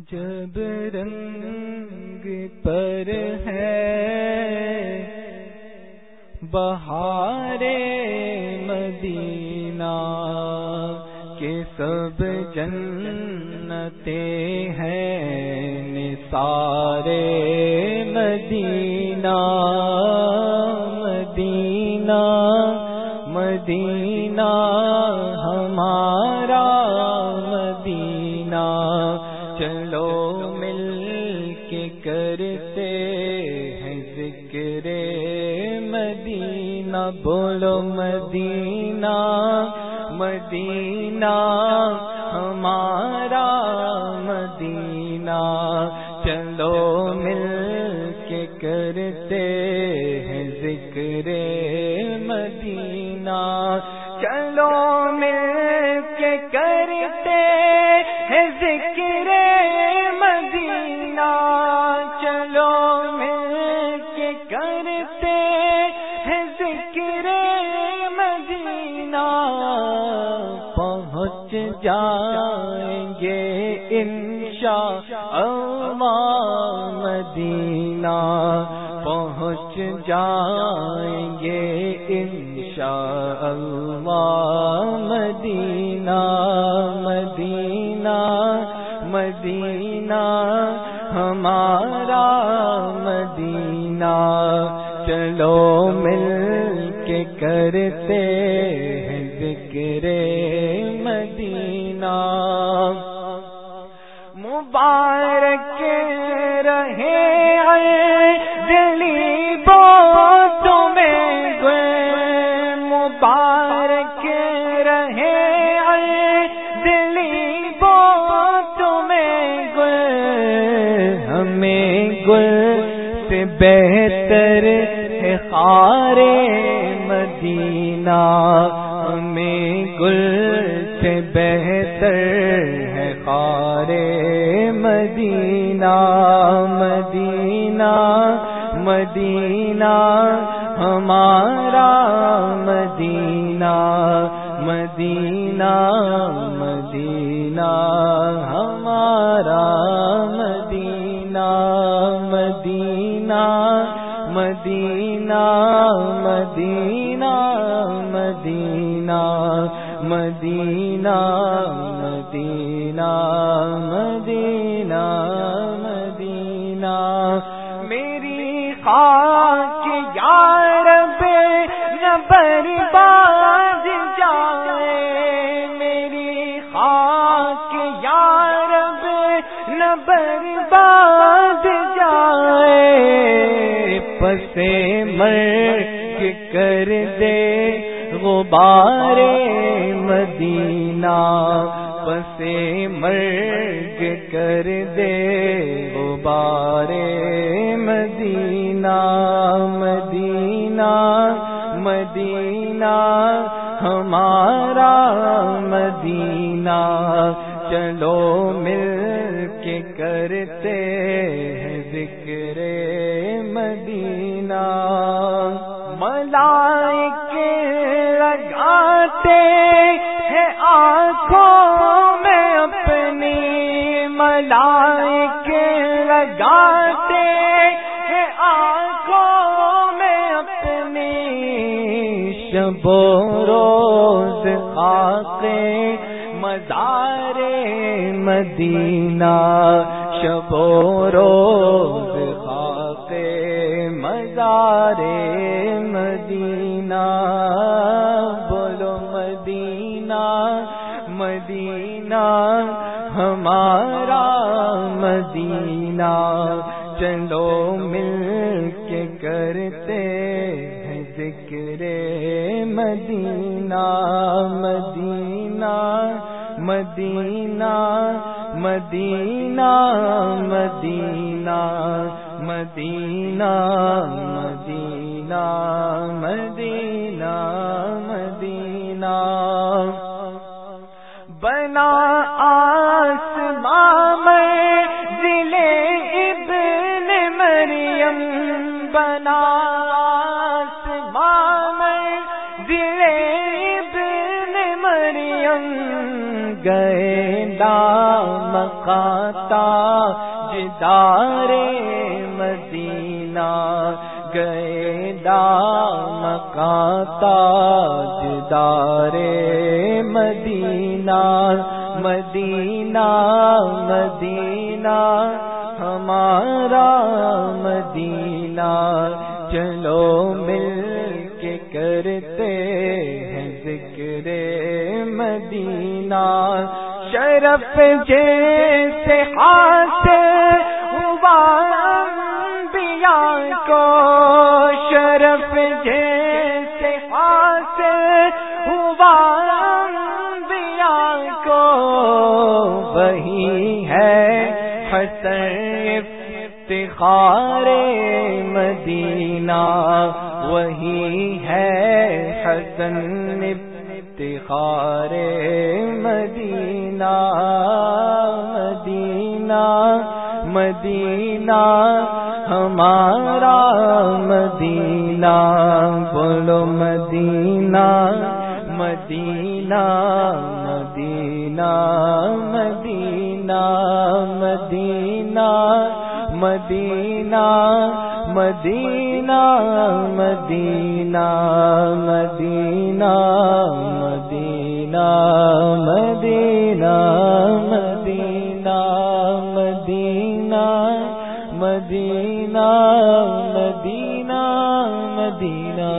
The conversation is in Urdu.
عجب رنگ پر ہے بہار مدینہ کے سب جنتے ہیں نثارے مدینہ مدینہ مدینہ بولو مدینہ مدینہ ہمارا مدینہ۔ چلو مل کے کرتے ہیں ذکر مدینہ پہنچ جائیں گے انشاء اللہ مدینہ مدینہ مدینہ، ہمارا مدینہ۔ چلو مل کے کرتے ہیں ذکر مدینہ۔ مبارک بہتر ہے خارے مدینہ۔ ہمیں گل سے بہتر ہے خارے مدینہ۔ مدینہ مدینہ، ہمارا مدینہ۔ مدینہ مدینہ، ہمارا مدینہ۔ مدینہ مدینہ مدینہ مدینہ مدینہ مدینہ مدینہ مدینہ. میری خاک یار بے برباد جائے. میری خاک یار پسے مر کر دے غبار مدینہ پسے مرگ کر دے غبار مدینہ مدینہ مدینہ، ہمارا مدینہ، چلو مل ملائک لگاتے ہیں آنکھوں میں اپنی ملائک لگاتے ہیں آنکھوں میں اپنی شب و روز آتے مزار مدینہ شب و روز خاتے مزار ہمارا مدینہ چلو مل کے کرتے ہیں ذکر مدینہ مدینہ مدینہ مدینہ مدینہ مدینہ مدینہ مدینہ مدینہ۔ بنا آسمان گئے دام مکاتا جدار مدینہ گئے دام مکاتا جدار مدینہ مدینہ مدینہ ہمارا مدینہ شرف جیسے ہاتھ ہوا بیا کو، شرف جیسے ہاتھ ہوا بیا کو، وہی ہے حسن افتخار مدینہ، وہی ہے حسن افتخار مدینہ۔ مدینہ مدینہ مدینہ ہمارا مدینہ بولو مدینہ مدینہ مدینہ مدینہ مدینہ مدینہ مدینہ مدینہ مدینہ دینا